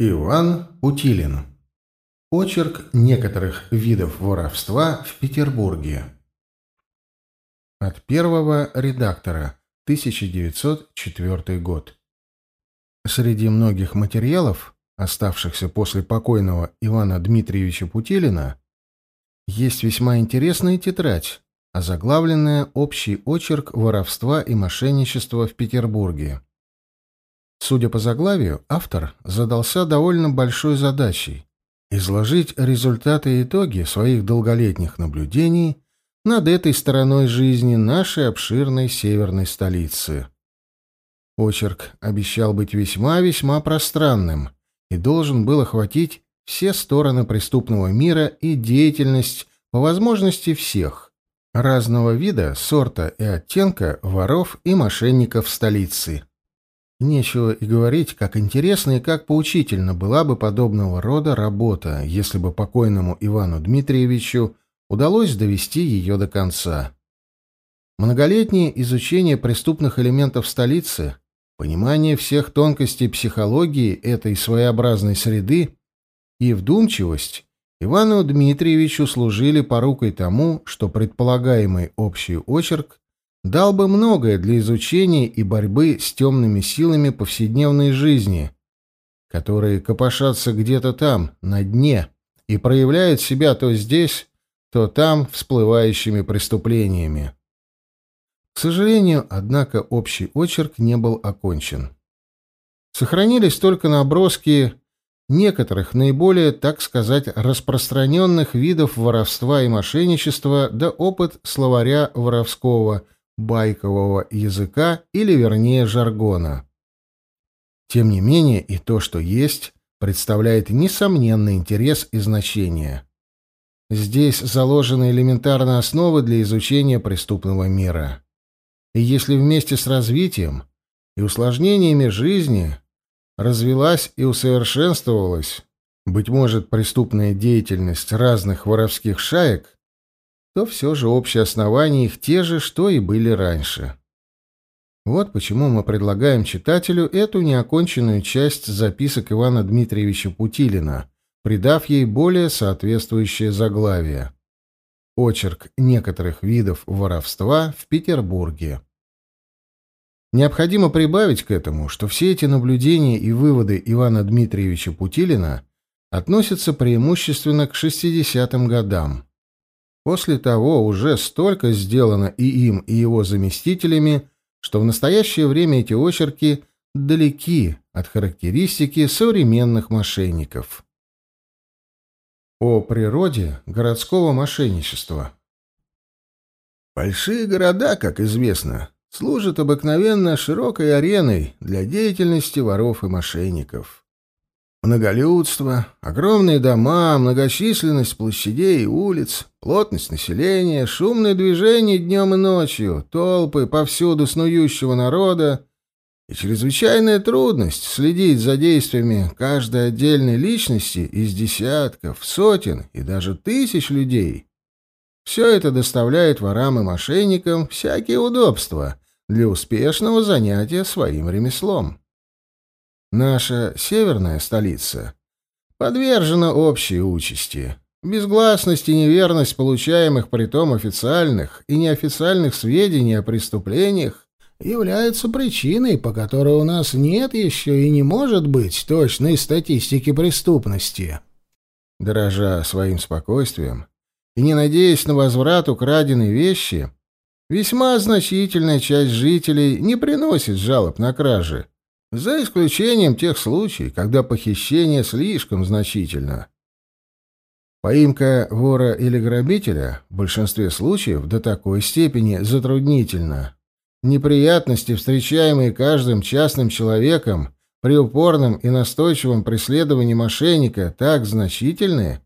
Иван Утилин. Очерк некоторых видов воровства в Петербурге. От первого редактора. 1904 год. Среди многих материалов, оставшихся после покойного Ивана Дмитриевича Путилина, есть весьма интересная тетрадь, озаглавленная «Общий очерк воровства и мошенничества в Петербурге». Судя по заглавию, автор задался довольно большой задачей — изложить результаты и итоги своих долголетних наблюдений над этой стороной жизни нашей обширной северной столицы. Очерк обещал быть весьма-весьма пространным и должен был охватить все стороны преступного мира и деятельность по возможности всех, разного вида, сорта и оттенка воров и мошенников столицы. Нечего и говорить, как интересно и как поучительно была бы подобного рода работа, если бы покойному Ивану Дмитриевичу удалось довести ее до конца. Многолетнее изучение преступных элементов столицы, понимание всех тонкостей психологии этой своеобразной среды и вдумчивость Ивану Дмитриевичу служили порукой тому, что предполагаемый общий очерк дал бы многое для изучения и борьбы с темными силами повседневной жизни, которые копошатся где-то там, на дне, и проявляют себя то здесь, то там всплывающими преступлениями. К сожалению, однако, общий очерк не был окончен. Сохранились только наброски некоторых наиболее, так сказать, распространенных видов воровства и мошенничества да опыт словаря воровского – байкового языка или, вернее, жаргона. Тем не менее, и то, что есть, представляет несомненный интерес и значение. Здесь заложены элементарные основы для изучения преступного мира. И если вместе с развитием и усложнениями жизни развилась и усовершенствовалась, быть может, преступная деятельность разных воровских шаек, то все же общие основания их те же, что и были раньше. Вот почему мы предлагаем читателю эту неоконченную часть записок Ивана Дмитриевича Путилина, придав ей более соответствующее заглавие. Очерк некоторых видов воровства в Петербурге. Необходимо прибавить к этому, что все эти наблюдения и выводы Ивана Дмитриевича Путилина относятся преимущественно к 60-м годам. После того уже столько сделано и им, и его заместителями, что в настоящее время эти очерки далеки от характеристики современных мошенников. О природе городского мошенничества Большие города, как известно, служат обыкновенно широкой ареной для деятельности воров и мошенников. Многолюдство, огромные дома, многочисленность площадей и улиц, плотность населения, шумное движение днем и ночью, толпы повсюду снующего народа и чрезвычайная трудность следить за действиями каждой отдельной личности из десятков, сотен и даже тысяч людей. Все это доставляет ворам и мошенникам всякие удобства для успешного занятия своим ремеслом. Наша северная столица подвержена общей участи. Безгласность и неверность получаемых притом официальных и неофициальных сведений о преступлениях являются причиной, по которой у нас нет еще и не может быть точной статистики преступности. Дорожа своим спокойствием и не надеясь на возврат украденной вещи, весьма значительная часть жителей не приносит жалоб на кражи, за исключением тех случаев, когда похищение слишком значительно. Поимка вора или грабителя в большинстве случаев до такой степени затруднительна. Неприятности, встречаемые каждым частным человеком при упорном и настойчивом преследовании мошенника, так значительны,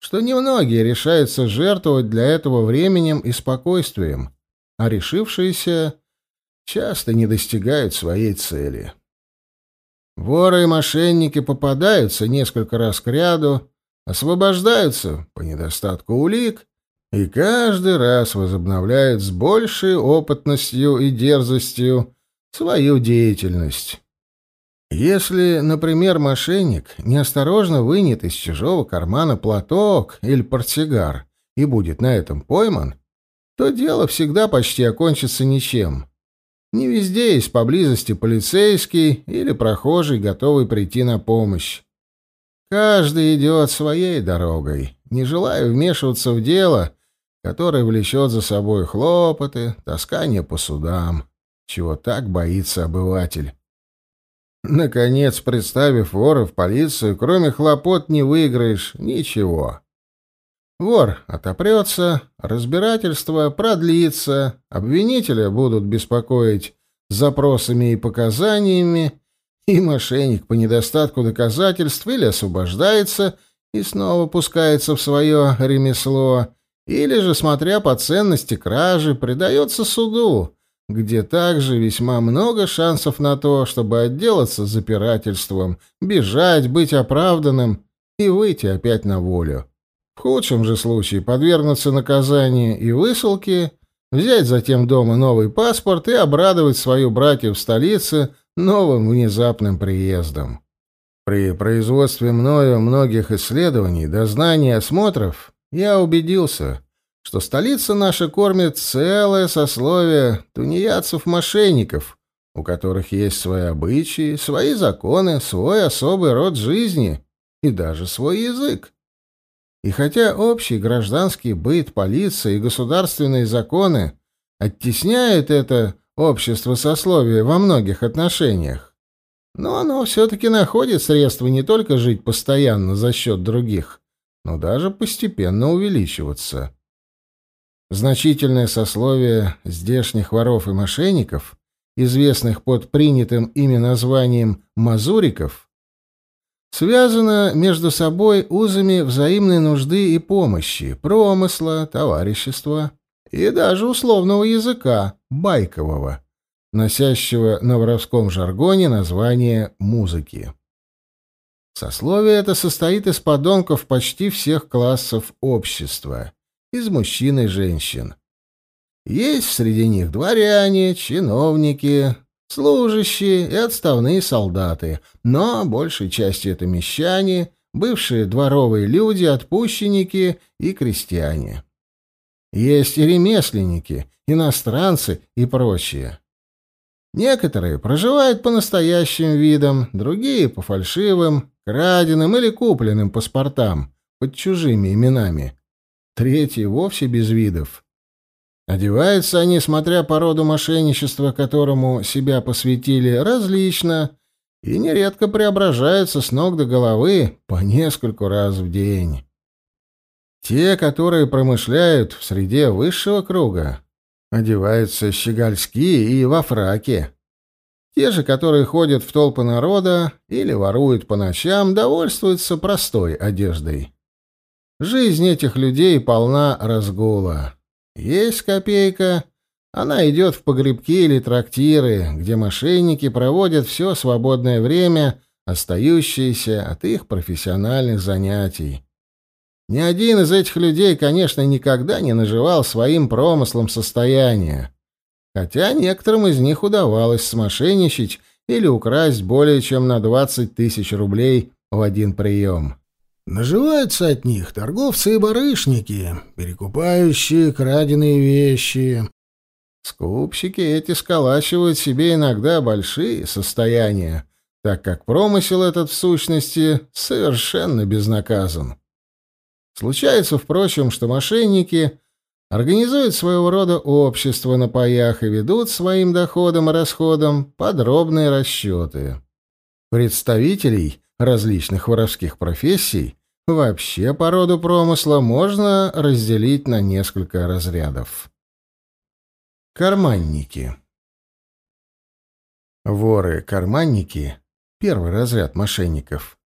что немногие решаются жертвовать для этого временем и спокойствием, а решившиеся часто не достигают своей цели. Воры и мошенники попадаются несколько раз к ряду, освобождаются по недостатку улик и каждый раз возобновляют с большей опытностью и дерзостью свою деятельность. Если, например, мошенник неосторожно вынет из чужого кармана платок или портсигар и будет на этом пойман, то дело всегда почти окончится ничем. Не везде есть поблизости полицейский или прохожий, готовый прийти на помощь. Каждый идет своей дорогой, не желая вмешиваться в дело, которое влечет за собой хлопоты, таскание по судам, чего так боится обыватель. Наконец, представив вора в полицию, кроме хлопот не выиграешь ничего. Вор отопрется, разбирательство продлится, обвинителя будут беспокоить запросами и показаниями, и мошенник по недостатку доказательств или освобождается и снова пускается в свое ремесло, или же, смотря по ценности кражи, предается суду, где также весьма много шансов на то, чтобы отделаться запирательством, бежать, быть оправданным и выйти опять на волю. В худшем же случае подвергнуться наказанию и высылке, взять затем дома новый паспорт и обрадовать свою братью в столице новым внезапным приездом. При производстве мною многих исследований, дознаний осмотров я убедился, что столица наша кормит целое сословие тунеядцев-мошенников, у которых есть свои обычаи, свои законы, свой особый род жизни и даже свой язык. И хотя общий гражданский быт, полиция и государственные законы оттесняют это общество сословия во многих отношениях, но оно все-таки находит средства не только жить постоянно за счет других, но даже постепенно увеличиваться. Значительное сословие здешних воров и мошенников, известных под принятым ими названием «мазуриков», связано между собой узами взаимной нужды и помощи, промысла, товарищества и даже условного языка, байкового, носящего на воровском жаргоне название музыки. Сословие это состоит из подонков почти всех классов общества из мужчин и женщин. Есть среди них дворяне, чиновники, служащие и отставные солдаты, но большей частью это мещане, бывшие дворовые люди, отпущенники и крестьяне. Есть и ремесленники, иностранцы и прочие. Некоторые проживают по настоящим видам, другие — по фальшивым, краденым или купленным паспортам под чужими именами третий вовсе без видов. Одеваются они, смотря по роду мошенничества, которому себя посвятили, различно и нередко преображаются с ног до головы по нескольку раз в день. Те, которые промышляют в среде высшего круга, одеваются щегольски и во фраке. Те же, которые ходят в толпы народа или воруют по ночам, довольствуются простой одеждой. Жизнь этих людей полна разгула. Есть копейка, она идет в погребки или трактиры, где мошенники проводят все свободное время, остающееся от их профессиональных занятий. Ни один из этих людей, конечно, никогда не наживал своим промыслом состояния, хотя некоторым из них удавалось смошенничать или украсть более чем на 20 тысяч рублей в один прием. Наживаются от них торговцы и барышники, перекупающие краденые вещи. Скупщики эти сколачивают себе иногда большие состояния, так как промысел этот в сущности совершенно безнаказан. Случается, впрочем, что мошенники организуют своего рода общество на паях и ведут своим доходам и расходам подробные расчеты. Представителей различных воровских профессий Вообще породу промысла можно разделить на несколько разрядов. Карманники. Воры-карманники, первый разряд мошенников,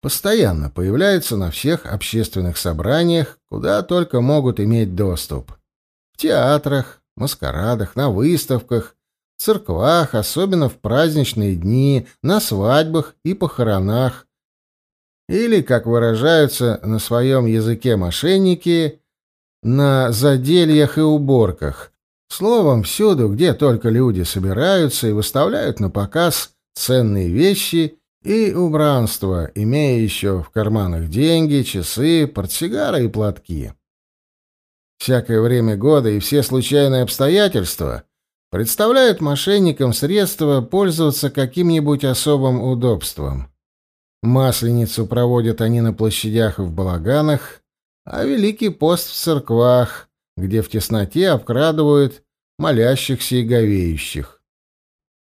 постоянно появляются на всех общественных собраниях, куда только могут иметь доступ. В театрах, маскарадах, на выставках, церквах, особенно в праздничные дни, на свадьбах и похоронах, или, как выражаются на своем языке мошенники, на задельях и уборках. Словом, всюду, где только люди собираются и выставляют на показ ценные вещи и убранство, имея еще в карманах деньги, часы, портсигары и платки. Всякое время года и все случайные обстоятельства представляют мошенникам средства пользоваться каким-нибудь особым удобством. Масленицу проводят они на площадях и в балаганах, а Великий пост в церквах, где в тесноте обкрадывают молящихся и говеющих.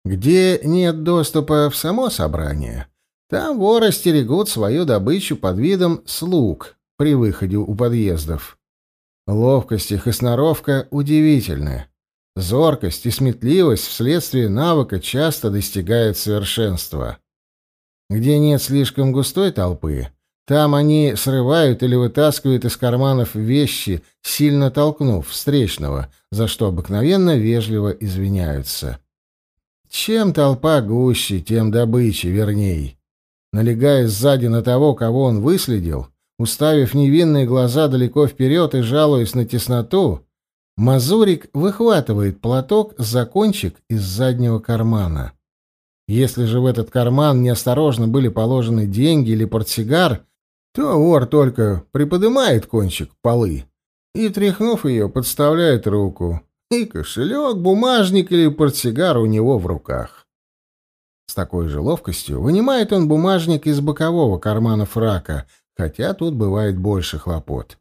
Где нет доступа в само собрание, там воры стерегут свою добычу под видом слуг при выходе у подъездов. Ловкость их и сноровка удивительны. Зоркость и сметливость вследствие навыка часто достигают совершенства. Где нет слишком густой толпы, там они срывают или вытаскивают из карманов вещи, сильно толкнув встречного, за что обыкновенно вежливо извиняются. Чем толпа гуще, тем добычи верней. Налегая сзади на того, кого он выследил, уставив невинные глаза далеко вперед и жалуясь на тесноту, Мазурик выхватывает платок за кончик из заднего кармана. Если же в этот карман неосторожно были положены деньги или портсигар, то вор только приподнимает кончик полы и, тряхнув ее, подставляет руку. И кошелек, бумажник или портсигар у него в руках. С такой же ловкостью вынимает он бумажник из бокового кармана фрака, хотя тут бывает больше хлопот.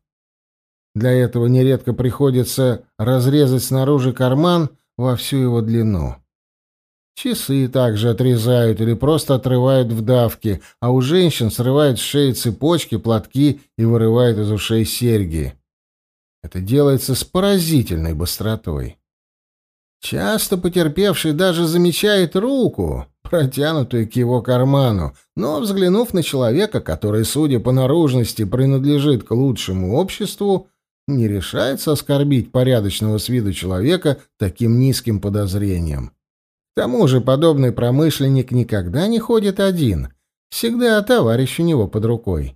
Для этого нередко приходится разрезать снаружи карман во всю его длину. Часы также отрезают или просто отрывают в давке, а у женщин срывают с шеи цепочки, платки и вырывают из ушей серьги. Это делается с поразительной быстротой. Часто потерпевший даже замечает руку, протянутую к его карману, но, взглянув на человека, который, судя по наружности, принадлежит к лучшему обществу, не решается оскорбить порядочного с виду человека таким низким подозрением. К тому же подобный промышленник никогда не ходит один, всегда товарищ у него под рукой.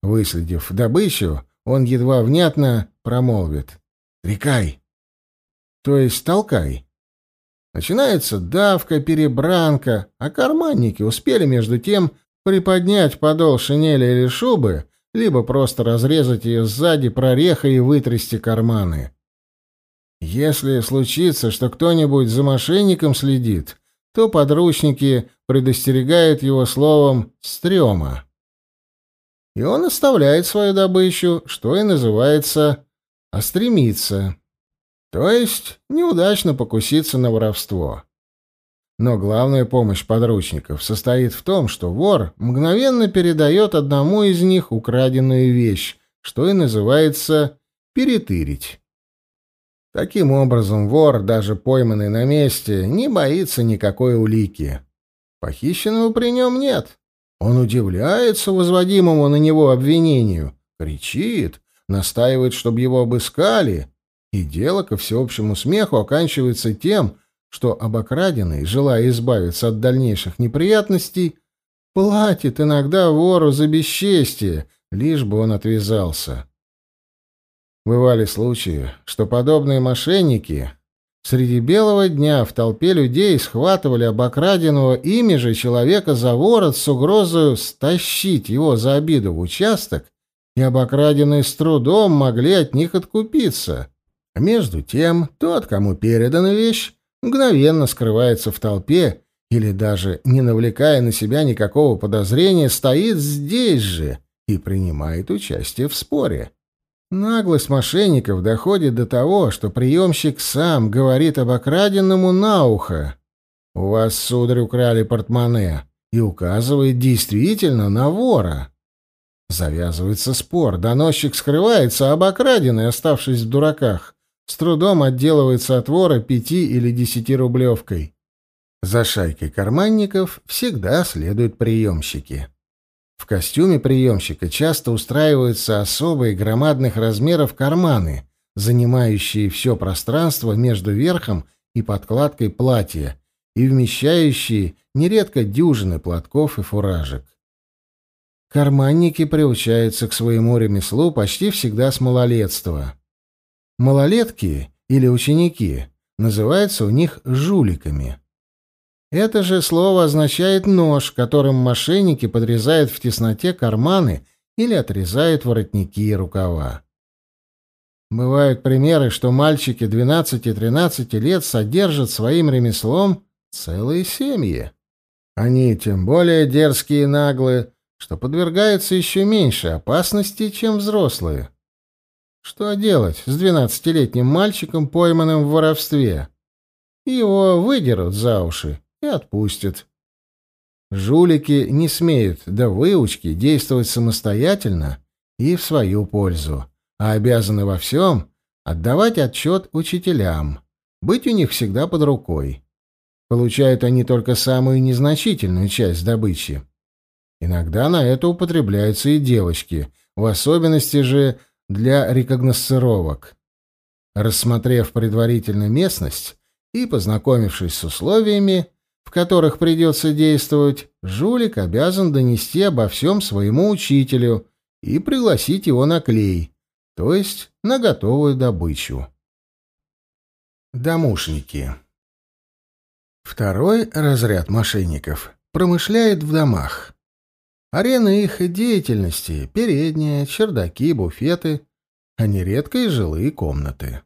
Выследив добычу, он едва внятно промолвит «Рекай!» то есть толкай. Начинается давка, перебранка, а карманники успели между тем приподнять подол шинели или шубы, либо просто разрезать ее сзади прорехой и вытрясти карманы. Если случится, что кто-нибудь за мошенником следит, то подручники предостерегают его словом «стрёма». И он оставляет свою добычу, что и называется «остремиться», то есть неудачно покуситься на воровство. Но главная помощь подручников состоит в том, что вор мгновенно передает одному из них украденную вещь, что и называется «перетырить». Таким образом, вор, даже пойманный на месте, не боится никакой улики. Похищенного при нем нет. Он удивляется возводимому на него обвинению, кричит, настаивает, чтобы его обыскали, и дело, ко всеобщему смеху, оканчивается тем, что обокраденный, желая избавиться от дальнейших неприятностей, платит иногда вору за бесчестие, лишь бы он отвязался. Бывали случаи, что подобные мошенники среди белого дня в толпе людей схватывали обокраденного ими же человека за ворот с угрозой стащить его за обиду в участок, и обокраденные с трудом могли от них откупиться. А между тем, тот, кому передана вещь, мгновенно скрывается в толпе или даже, не навлекая на себя никакого подозрения, стоит здесь же и принимает участие в споре. Наглость мошенников доходит до того, что приемщик сам говорит об окраденному на ухо. «У вас, сударь, украли портмоне», и указывает действительно на вора. Завязывается спор, доносчик скрывается, а обокраденный, оставшись в дураках, с трудом отделывается от вора пяти или десяти рублевкой. За шайкой карманников всегда следуют приемщики. В костюме приемщика часто устраиваются особые громадных размеров карманы, занимающие все пространство между верхом и подкладкой платья и вмещающие нередко дюжины платков и фуражек. Карманники приучаются к своему ремеслу почти всегда с малолетства. Малолетки или ученики называются у них жуликами. Это же слово означает нож, которым мошенники подрезают в тесноте карманы или отрезают воротники и рукава. Бывают примеры, что мальчики 12-13 лет содержат своим ремеслом целые семьи. Они тем более дерзкие и наглые, что подвергаются еще меньше опасности, чем взрослые. Что делать с двенадцатилетним мальчиком, пойманным в воровстве? Его выдерут за уши и отпустят. Жулики не смеют до выучки действовать самостоятельно и в свою пользу, а обязаны во всем отдавать отчет учителям, быть у них всегда под рукой. Получают они только самую незначительную часть добычи. Иногда на это употребляются и девочки, в особенности же для рекогносцировок. Рассмотрев предварительно местность и познакомившись с условиями, которых придется действовать, жулик обязан донести обо всем своему учителю и пригласить его на клей, то есть на готовую добычу. Домушники Второй разряд мошенников промышляет в домах. Арена их деятельности — передняя, чердаки, буфеты, а нередко и жилые комнаты.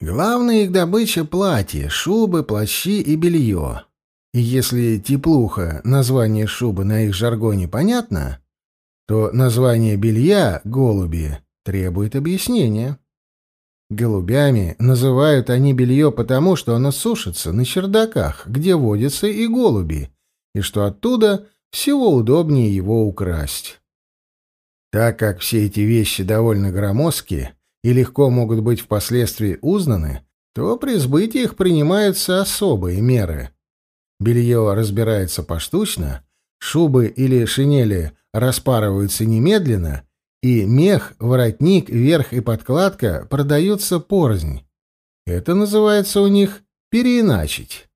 Главная их добыча — платья, шубы, плащи и белье. И если теплуха, название шубы на их жаргоне понятно, то название белья — голуби — требует объяснения. Голубями называют они белье потому, что оно сушится на чердаках, где водятся и голуби, и что оттуда всего удобнее его украсть. Так как все эти вещи довольно громоздкие и легко могут быть впоследствии узнаны, то при сбытии их принимаются особые меры. Белье разбирается поштучно, шубы или шинели распарываются немедленно, и мех, воротник, верх и подкладка продаются порознь. Это называется у них переиначить.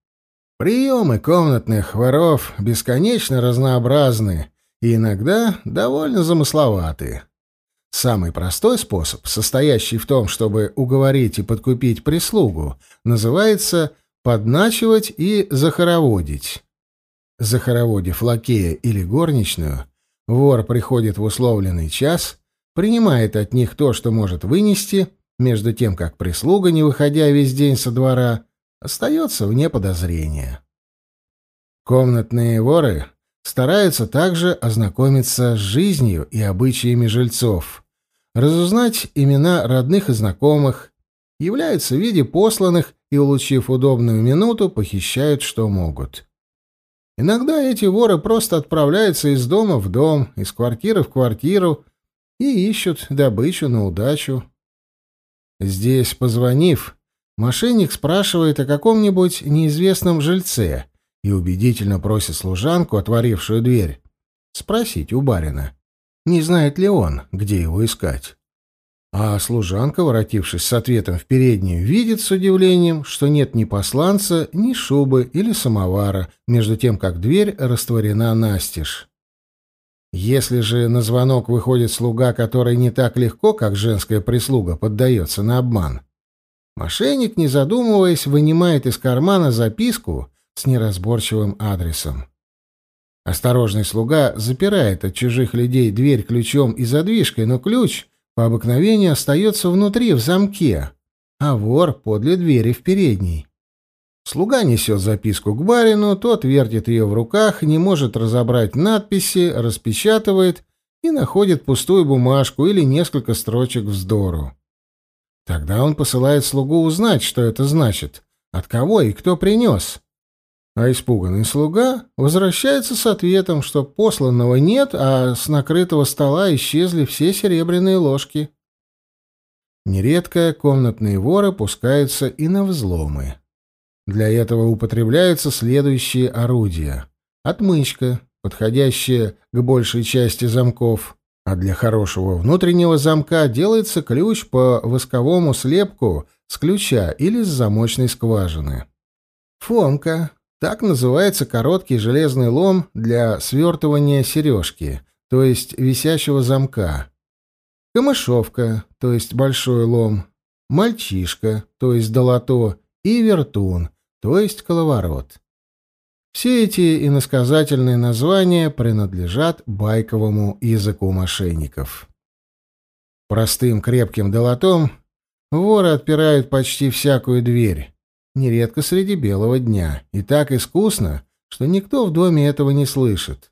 Приемы комнатных воров бесконечно разнообразны и иногда довольно замысловаты. Самый простой способ, состоящий в том, чтобы уговорить и подкупить прислугу, называется подначивать и захороводить. Захороводив лакея или горничную, вор приходит в условленный час, принимает от них то, что может вынести, между тем как прислуга, не выходя весь день со двора, остается вне подозрения. Комнатные воры стараются также ознакомиться с жизнью и обычаями жильцов, разузнать имена родных и знакомых, являются в виде посланных и, улучив удобную минуту, похищают, что могут. Иногда эти воры просто отправляются из дома в дом, из квартиры в квартиру и ищут добычу на удачу. Здесь, позвонив, Мошенник спрашивает о каком-нибудь неизвестном жильце и убедительно просит служанку, отворившую дверь, спросить у барина, не знает ли он, где его искать. А служанка, воротившись с ответом в переднюю, видит с удивлением, что нет ни посланца, ни шубы или самовара, между тем, как дверь растворена настежь. Если же на звонок выходит слуга, который не так легко, как женская прислуга, поддается на обман, Мошенник, не задумываясь, вынимает из кармана записку с неразборчивым адресом. Осторожный слуга запирает от чужих людей дверь ключом и задвижкой, но ключ по обыкновению остается внутри, в замке, а вор подле двери в передней. Слуга несет записку к барину, тот вертит ее в руках, не может разобрать надписи, распечатывает и находит пустую бумажку или несколько строчек вздору. Тогда он посылает слугу узнать, что это значит, от кого и кто принес. А испуганный слуга возвращается с ответом, что посланного нет, а с накрытого стола исчезли все серебряные ложки. Нередко комнатные воры пускаются и на взломы. Для этого употребляются следующие орудия. Отмычка, подходящая к большей части замков, а для хорошего внутреннего замка делается ключ по восковому слепку с ключа или с замочной скважины. Фомка — так называется короткий железный лом для свертывания сережки, то есть висящего замка. Камышовка, то есть большой лом. Мальчишка, то есть долото. И вертун, то есть коловорот. Все эти иносказательные названия принадлежат байковому языку мошенников. Простым крепким долотом воры отпирают почти всякую дверь, нередко среди белого дня, и так искусно, что никто в доме этого не слышит.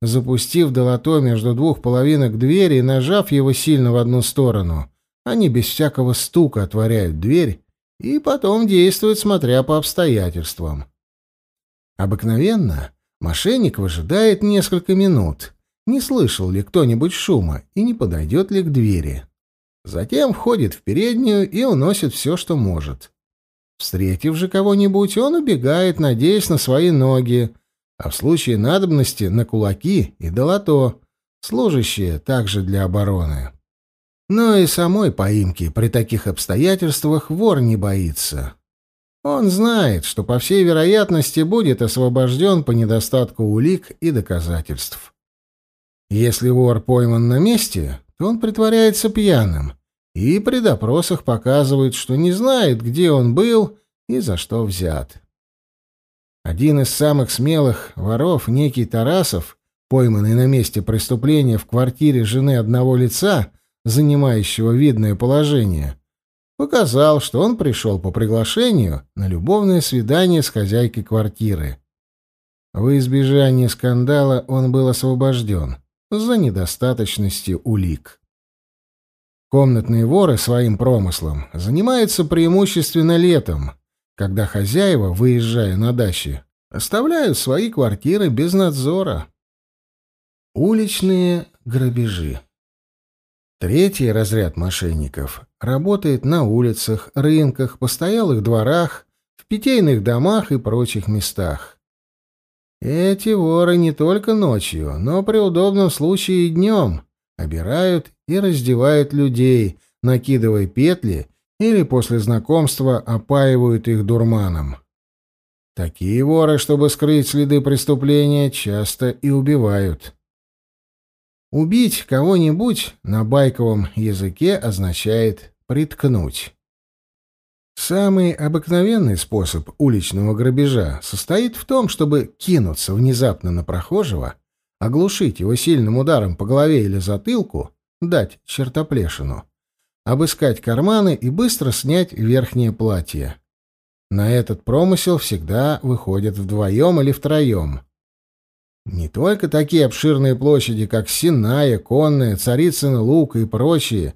Запустив долото между двух половинок двери и нажав его сильно в одну сторону, они без всякого стука отворяют дверь и потом действуют, смотря по обстоятельствам. Обыкновенно мошенник выжидает несколько минут, не слышал ли кто-нибудь шума и не подойдет ли к двери. Затем входит в переднюю и уносит все, что может. Встретив же кого-нибудь, он убегает, надеясь на свои ноги, а в случае надобности на кулаки и долото, служащие также для обороны. Но и самой поимки при таких обстоятельствах вор не боится. Он знает, что по всей вероятности будет освобожден по недостатку улик и доказательств. Если вор пойман на месте, то он притворяется пьяным и при допросах показывает, что не знает, где он был и за что взят. Один из самых смелых воров, некий Тарасов, пойманный на месте преступления в квартире жены одного лица, занимающего видное положение, показал, что он пришел по приглашению на любовное свидание с хозяйкой квартиры. В избежание скандала он был освобожден за недостаточностью улик. Комнатные воры своим промыслом занимаются преимущественно летом, когда хозяева, выезжая на дачи, оставляют свои квартиры без надзора. Уличные грабежи. Третий разряд мошенников работает на улицах, рынках, постоялых дворах, в питейных домах и прочих местах. Эти воры не только ночью, но при удобном случае и днем обирают и раздевают людей, накидывая петли или после знакомства опаивают их дурманом. Такие воры, чтобы скрыть следы преступления, часто и убивают. Убить кого-нибудь на байковом языке означает «приткнуть». Самый обыкновенный способ уличного грабежа состоит в том, чтобы кинуться внезапно на прохожего, оглушить его сильным ударом по голове или затылку, дать чертоплешину, обыскать карманы и быстро снять верхнее платье. На этот промысел всегда выходят вдвоем или втроем. Не только такие обширные площади, как Синая, Конная, Царицын Лук и прочие,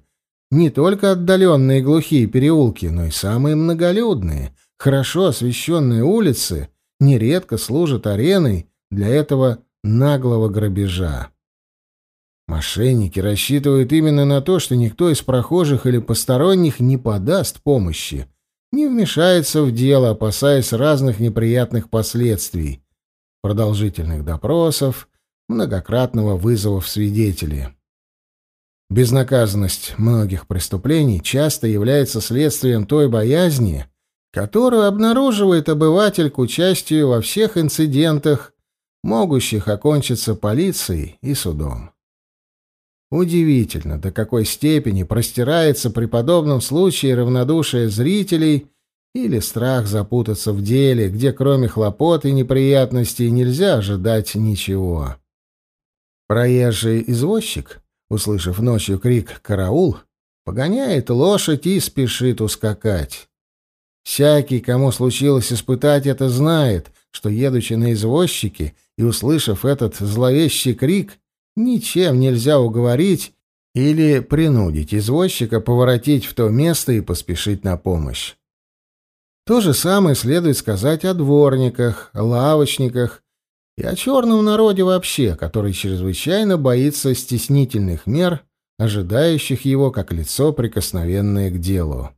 не только отдаленные глухие переулки, но и самые многолюдные, хорошо освещенные улицы нередко служат ареной для этого наглого грабежа. Мошенники рассчитывают именно на то, что никто из прохожих или посторонних не подаст помощи, не вмешается в дело, опасаясь разных неприятных последствий, продолжительных допросов, многократного вызова в свидетели. Безнаказанность многих преступлений часто является следствием той боязни, которую обнаруживает обыватель к участию во всех инцидентах, могущих окончиться полицией и судом. Удивительно, до какой степени простирается при подобном случае равнодушие зрителей или страх запутаться в деле, где кроме хлопот и неприятностей нельзя ожидать ничего. Проезжий извозчик, услышав ночью крик «Караул!», погоняет лошадь и спешит ускакать. Всякий, кому случилось испытать это, знает, что, едучи на извозчике и услышав этот зловещий крик, ничем нельзя уговорить или принудить извозчика поворотить в то место и поспешить на помощь. То же самое следует сказать о дворниках, лавочниках и о черном народе вообще, который чрезвычайно боится стеснительных мер, ожидающих его как лицо, прикосновенное к делу.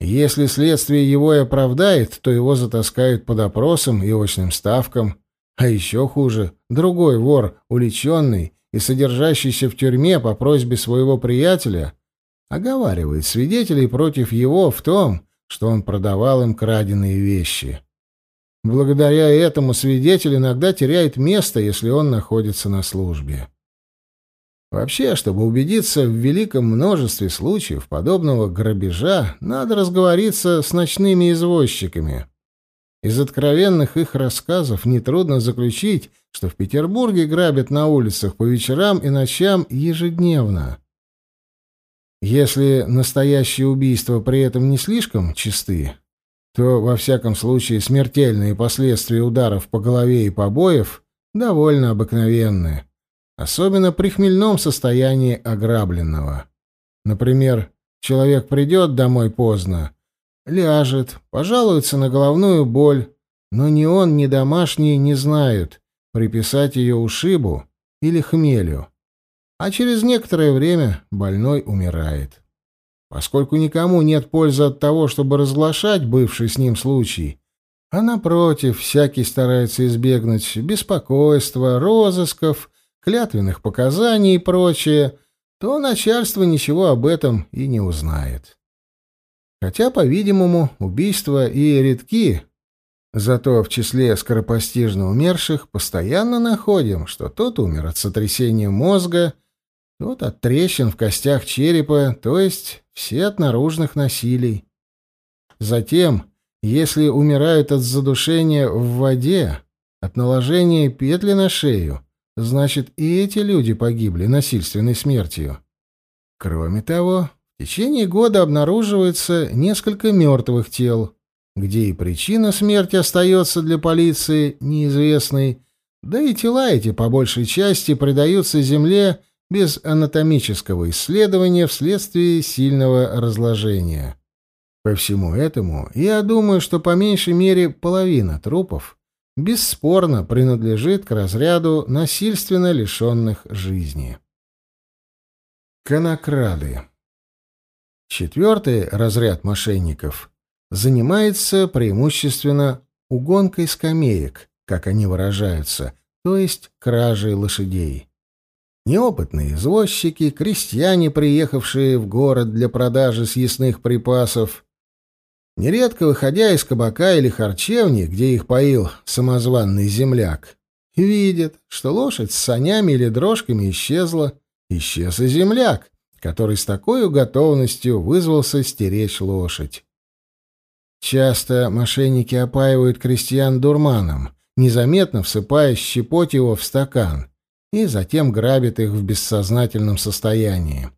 Если следствие его и оправдает, то его затаскают под опросом и очным ставкам, а еще хуже, другой вор, уличенный и содержащийся в тюрьме по просьбе своего приятеля, оговаривает свидетелей против его в том, что он продавал им краденые вещи. Благодаря этому свидетель иногда теряет место, если он находится на службе. Вообще, чтобы убедиться в великом множестве случаев подобного грабежа, надо разговориться с ночными извозчиками. Из откровенных их рассказов нетрудно заключить, что в Петербурге грабят на улицах по вечерам и ночам ежедневно. Если настоящие убийства при этом не слишком чисты, то, во всяком случае, смертельные последствия ударов по голове и побоев довольно обыкновенны, особенно при хмельном состоянии ограбленного. Например, человек придет домой поздно, ляжет, пожалуется на головную боль, но ни он, ни домашние не знают, приписать ее ушибу или хмелю. А через некоторое время больной умирает. Поскольку никому нет пользы от того, чтобы разглашать бывший с ним случай, а напротив, всякий старается избегнуть беспокойства, розысков, клятвенных показаний и прочее, то начальство ничего об этом и не узнает. Хотя, по-видимому, убийства и редки, зато в числе скоропостижно умерших постоянно находим, что тот умер от сотрясения мозга, тот от трещин в костях черепа, то есть все от наружных насилий. Затем, если умирают от задушения в воде, от наложения петли на шею, значит и эти люди погибли насильственной смертью. Кроме того, в течение года обнаруживается несколько мертвых тел, где и причина смерти остается для полиции неизвестной, да и тела эти по большей части предаются земле без анатомического исследования вследствие сильного разложения. По всему этому, я думаю, что по меньшей мере половина трупов бесспорно принадлежит к разряду насильственно лишенных жизни. Конокрады Четвертый разряд мошенников занимается преимущественно угонкой скамеек, как они выражаются, то есть кражей лошадей. Неопытные извозчики, крестьяне, приехавшие в город для продажи съестных припасов, нередко выходя из кабака или харчевни, где их поил самозванный земляк, видят, что лошадь с санями или дрожками исчезла, исчез и земляк, который с такой готовностью вызвался стеречь лошадь. Часто мошенники опаивают крестьян дурманом, незаметно всыпая щепоть его в стакан, и затем грабят их в бессознательном состоянии.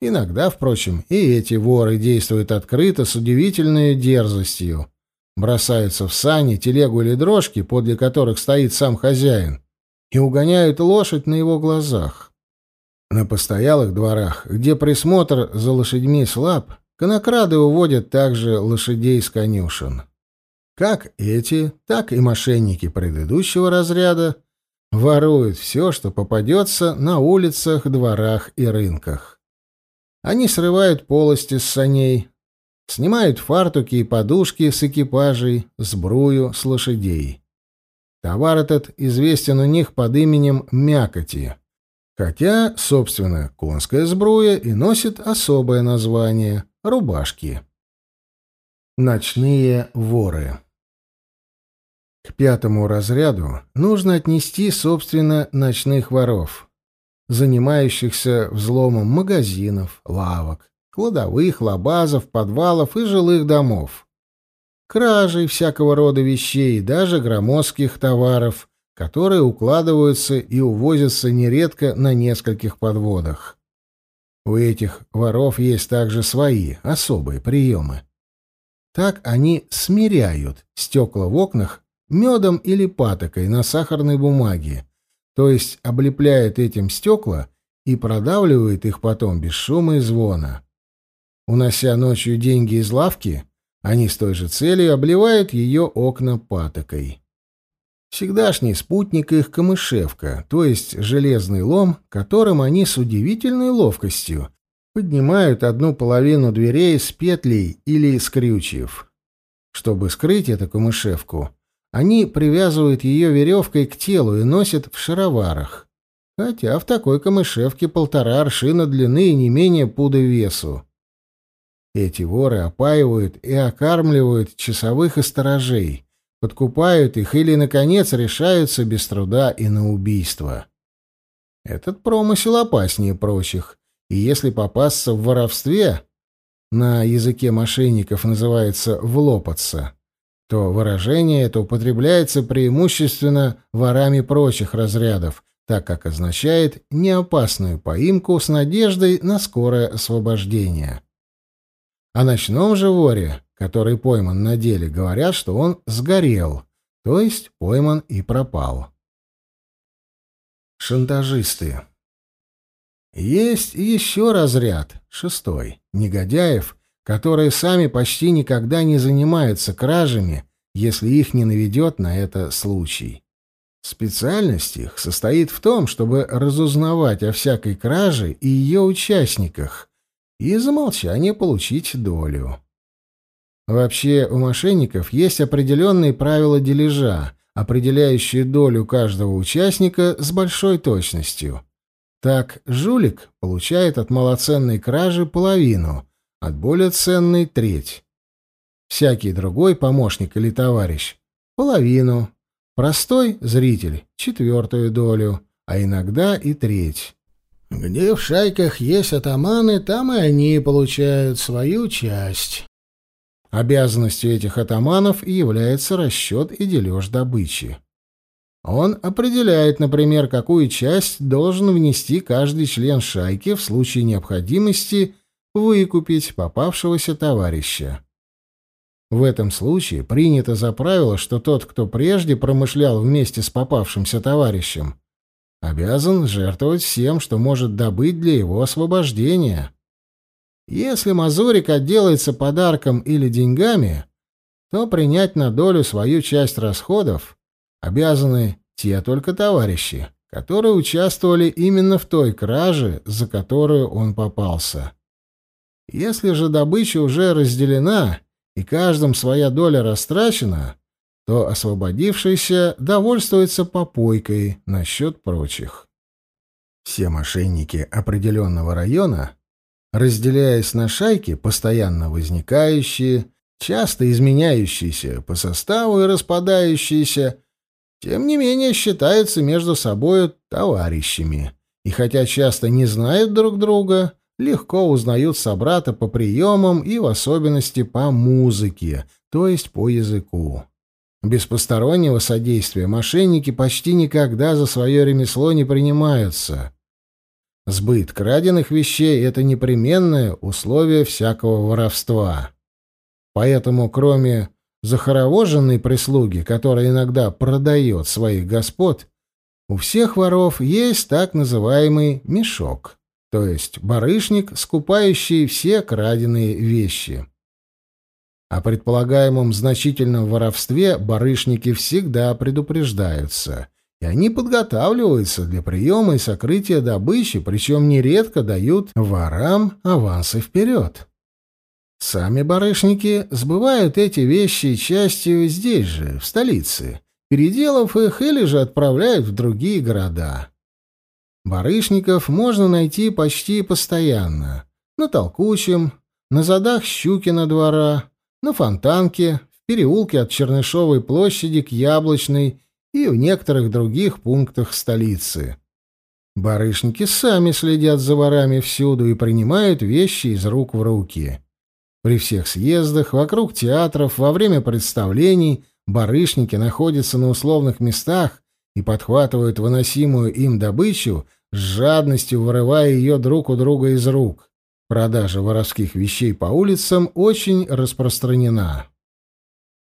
Иногда, впрочем, и эти воры действуют открыто с удивительной дерзостью. Бросаются в сани, телегу или дрожки, подле которых стоит сам хозяин, и угоняют лошадь на его глазах. На постоялых дворах, где присмотр за лошадьми слаб, конокрады уводят также лошадей с конюшен. Как эти, так и мошенники предыдущего разряда воруют все, что попадется на улицах, дворах и рынках. Они срывают полости с саней, снимают фартуки и подушки с экипажей, сбрую с лошадей. Товар этот известен у них под именем мякоти. Хотя, собственно, конская сбруя и носит особое название — рубашки. Ночные воры К пятому разряду нужно отнести, собственно, ночных воров, занимающихся взломом магазинов, лавок, кладовых, лабазов, подвалов и жилых домов, кражей всякого рода вещей, даже громоздких товаров — которые укладываются и увозятся нередко на нескольких подводах. У этих воров есть также свои особые приемы. Так они смиряют стекла в окнах медом или патокой на сахарной бумаге, то есть облепляют этим стекла и продавливают их потом без шума и звона. Унося ночью деньги из лавки, они с той же целью обливают ее окна патокой. Всегдашний спутник их камышевка, то есть железный лом, которым они с удивительной ловкостью поднимают одну половину дверей с петлей или с крючьев. Чтобы скрыть эту камышевку, они привязывают ее веревкой к телу и носят в шароварах. Хотя в такой камышевке полтора аршина длины и не менее пуда весу. Эти воры опаивают и окармливают часовых и сторожей, подкупают их или, наконец, решаются без труда и на убийство. Этот промысел опаснее прочих, и если попасться в воровстве, на языке мошенников называется «влопаться», то выражение это употребляется преимущественно ворами прочих разрядов, так как означает неопасную поимку с надеждой на скорое освобождение. О ночном же воре, который пойман на деле, говорят, что он сгорел, то есть пойман и пропал. Шантажисты. Есть еще разряд, шестой, негодяев, которые сами почти никогда не занимаются кражами, если их не наведет на это случай. Специальность их состоит в том, чтобы разузнавать о всякой краже и ее участниках, и за молчание получить долю. Вообще, у мошенников есть определенные правила дележа, определяющие долю каждого участника с большой точностью. Так, жулик получает от малоценной кражи половину, от более ценной — треть. Всякий другой помощник или товарищ — половину, Простой зритель — четвертую долю, а иногда и треть. Где в шайках есть атаманы, там и они получают свою часть. Обязанностью этих атаманов является расчет и дележ добычи. Он определяет, например, какую часть должен внести каждый член шайки в случае необходимости выкупить попавшегося товарища. В этом случае принято за правило, что тот, кто прежде промышлял вместе с попавшимся товарищем, обязан жертвовать всем, что может добыть для его освобождения. Если мазурик отделается подарком или деньгами, то принять на долю свою часть расходов обязаны те только товарищи, которые участвовали именно в той краже, за которую он попался. Если же добыча уже разделена, и каждым своя доля растрачена, то освободившийся довольствуется попойкой на счет прочих. Все мошенники определенного района, разделяясь на шайки, постоянно возникающие, часто изменяющиеся по составу и распадающиеся, тем не менее считаются между собой товарищами, и хотя часто не знают друг друга, легко узнают собрата по приемам и в особенности по музыке, то есть по языку. Без постороннего содействия мошенники почти никогда за свое ремесло не принимаются. Сбыт краденных вещей — это непременное условие всякого воровства. Поэтому, кроме захоровоженной прислуги, которая иногда продает своих господ, у всех воров есть так называемый мешок то есть барышник, скупающий все краденые вещи. О предполагаемом значительном воровстве барышники всегда предупреждаются, и они подготавливаются для приема и сокрытия добычи, причем нередко дают ворам авансы вперед. Сами барышники сбывают эти вещи частью здесь же, в столице, переделав их или же отправляют в другие города. Барышников можно найти почти постоянно. На Толкучем, на задах Щукина двора, на Фонтанке, в переулке от Чернышовой площади к Яблочной и в некоторых других пунктах столицы. Барышники сами следят за ворами всюду и принимают вещи из рук в руки. При всех съездах, вокруг театров, во время представлений барышники находятся на условных местах и подхватывают выносимую им добычу с жадностью вырывая ее друг у друга из рук. Продажа воровских вещей по улицам очень распространена.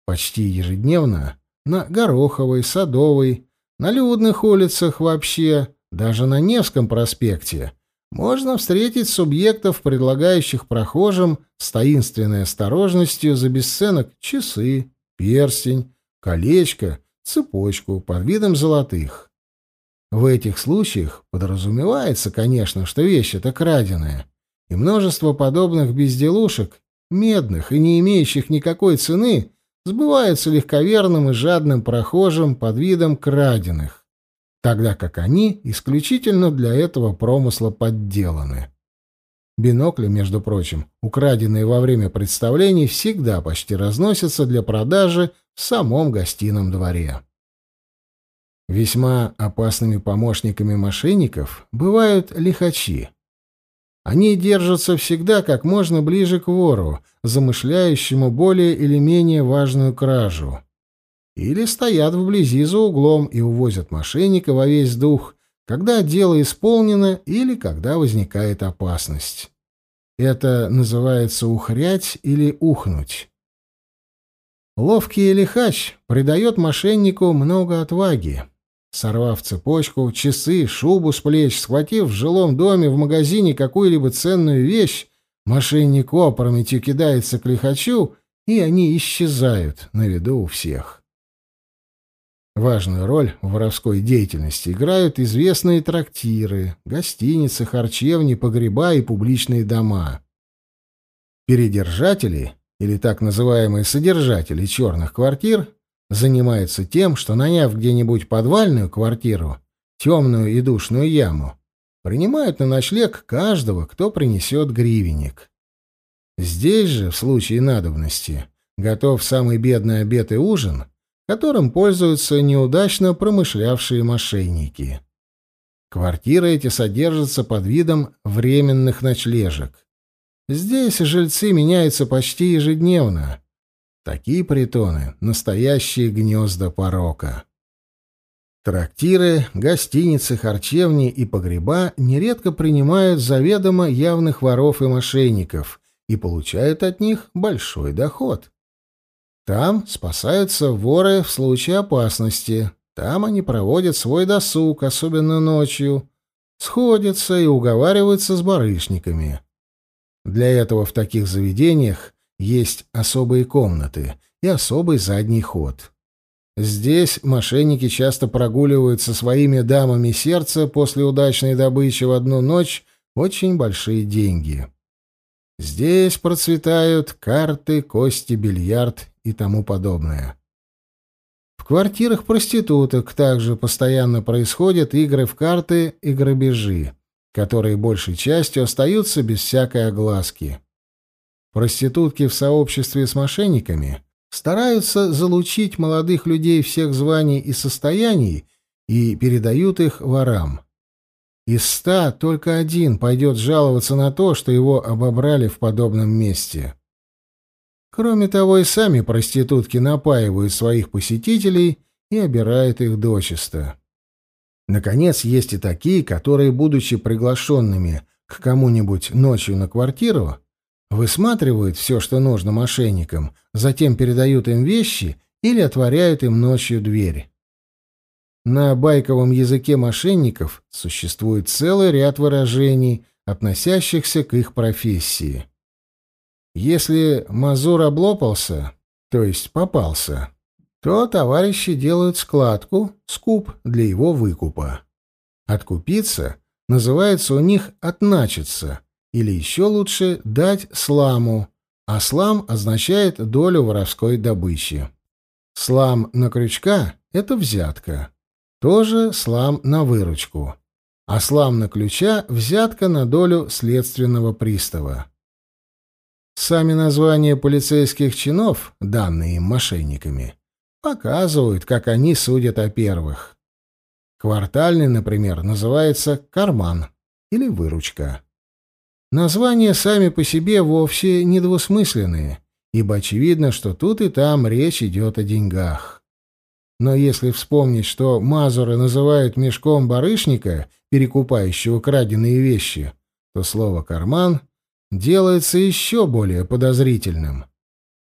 Почти ежедневно на Гороховой, Садовой, на людных улицах вообще, даже на Невском проспекте, можно встретить субъектов, предлагающих прохожим с таинственной осторожностью за бесценок часы, перстень, колечко, цепочку под видом золотых. В этих случаях подразумевается, конечно, что вещь эта краденая, и множество подобных безделушек, медных и не имеющих никакой цены, сбываются легковерным и жадным прохожим под видом краденых, тогда как они исключительно для этого промысла подделаны. Бинокли, между прочим, украденные во время представлений, всегда почти разносятся для продажи в самом гостином дворе. Весьма опасными помощниками мошенников бывают лихачи. Они держатся всегда как можно ближе к вору, замышляющему более или менее важную кражу. Или стоят вблизи за углом и увозят мошенника во весь дух, когда дело исполнено или когда возникает опасность. Это называется ухрять или ухнуть. Ловкий лихач придает мошеннику много отваги. Сорвав цепочку, часы, шубу с плеч, схватив в жилом доме в магазине какую-либо ценную вещь, мошенник опрометью кидается к лихачу, и они исчезают на виду у всех. Важную роль в воровской деятельности играют известные трактиры, гостиницы, харчевни, погреба и публичные дома. Передержатели, или так называемые содержатели черных квартир, занимаются тем, что, наняв где-нибудь подвальную квартиру, темную и душную яму, принимают на ночлег каждого, кто принесет гривенник. Здесь же, в случае надобности, готов самый бедный обед и ужин, которым пользуются неудачно промышлявшие мошенники. Квартиры эти содержатся под видом временных ночлежек. Здесь жильцы меняются почти ежедневно, Такие притоны — настоящие гнезда порока. Трактиры, гостиницы, харчевни и погреба нередко принимают заведомо явных воров и мошенников и получают от них большой доход. Там спасаются воры в случае опасности, там они проводят свой досуг, особенно ночью, сходятся и уговариваются с барышниками. Для этого в таких заведениях есть особые комнаты и особый задний ход. Здесь мошенники часто прогуливают со своими дамами сердца после удачной добычи в одну ночь очень большие деньги. Здесь процветают карты, кости, бильярд и тому подобное. В квартирах проституток также постоянно происходят игры в карты и грабежи, которые большей частью остаются без всякой огласки. Проститутки в сообществе с мошенниками стараются залучить молодых людей всех званий и состояний и передают их ворам. Из ста только один пойдет жаловаться на то, что его обобрали в подобном месте. Кроме того, и сами проститутки напаивают своих посетителей и обирают их дочисто. Наконец, есть и такие, которые, будучи приглашенными к кому-нибудь ночью на квартиру, Высматривают все, что нужно мошенникам, затем передают им вещи или отворяют им ночью дверь. На байковом языке мошенников существует целый ряд выражений, относящихся к их профессии. Если мазур облопался, то есть попался, то товарищи делают складку, скуп для его выкупа. Откупиться называется у них «отначиться», или еще лучше дать сламу, а слам означает долю воровской добычи. Слам на крючка — это взятка. Тоже слам на выручку. А слам на ключа — взятка на долю следственного пристава. Сами названия полицейских чинов, данные им мошенниками, показывают, как они судят о первых. Квартальный, например, называется «карман» или «выручка». Названия сами по себе вовсе недвусмысленные, ибо очевидно, что тут и там речь идет о деньгах. Но если вспомнить, что мазуры называют мешком барышника, перекупающего краденые вещи, то слово «карман» делается еще более подозрительным.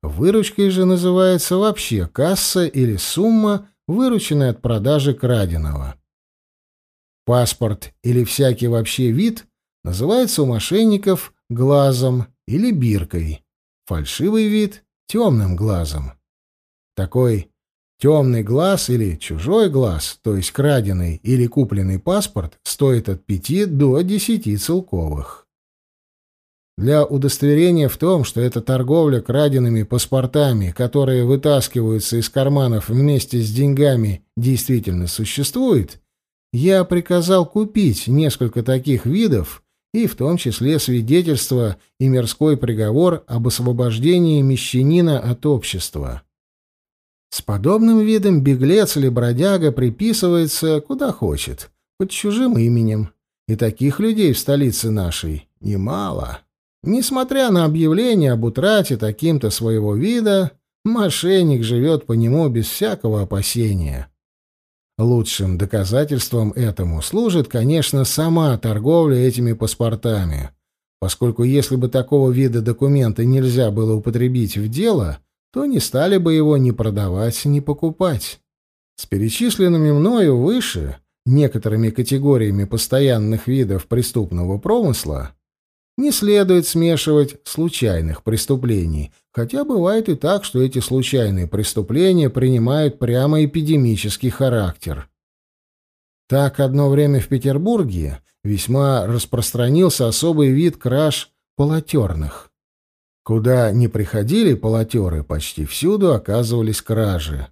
Выручкой же называется вообще касса или сумма, вырученная от продажи краденого. Паспорт или всякий вообще вид называется у мошенников глазом или биркой, фальшивый вид — темным глазом. Такой темный глаз или чужой глаз, то есть краденый или купленный паспорт, стоит от пяти до десяти целковых. Для удостоверения в том, что эта торговля краденными паспортами, которые вытаскиваются из карманов вместе с деньгами, действительно существует, я приказал купить несколько таких видов и в том числе свидетельство и мирской приговор об освобождении мещанина от общества. С подобным видом беглец или бродяга приписывается куда хочет, под чужим именем, И таких людей в столице нашей немало. Несмотря на объявление об утрате таким-то своего вида, мошенник живет по нему без всякого опасения. Лучшим доказательством этому служит, конечно, сама торговля этими паспортами, поскольку если бы такого вида документы нельзя было употребить в дело, то не стали бы его ни продавать, ни покупать. С перечисленными мною выше некоторыми категориями постоянных видов преступного промысла не следует смешивать случайных преступлений, хотя бывает и так, что эти случайные преступления принимают прямо эпидемический характер. Так одно время в Петербурге весьма распространился особый вид краж полотерных. Куда ни приходили полотеры, почти всюду оказывались кражи.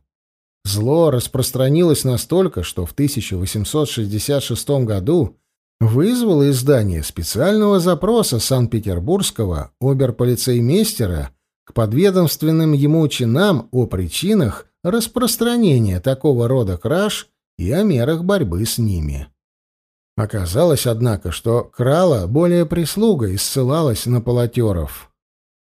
Зло распространилось настолько, что в 1866 году вызвало издание специального запроса Санкт-Петербургского оберполицеймейстера к подведомственным ему чинам о причинах распространения такого рода краж и о мерах борьбы с ними. Оказалось, однако, что крала более прислуга и ссылалась на полотеров.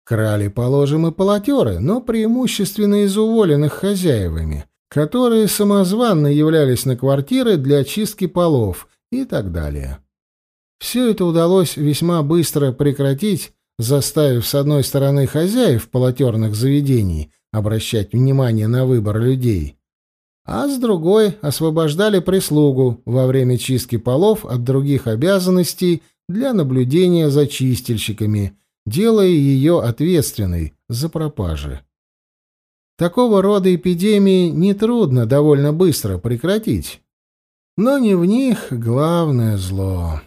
Крали, положим, и полотеры, но преимущественно из уволенных хозяевами, которые самозванно являлись на квартиры для очистки полов и так далее. Все это удалось весьма быстро прекратить, заставив с одной стороны хозяев полотерных заведений обращать внимание на выбор людей, а с другой освобождали прислугу во время чистки полов от других обязанностей для наблюдения за чистильщиками, делая ее ответственной за пропажи. Такого рода эпидемии нетрудно довольно быстро прекратить. Но не в них главное зло.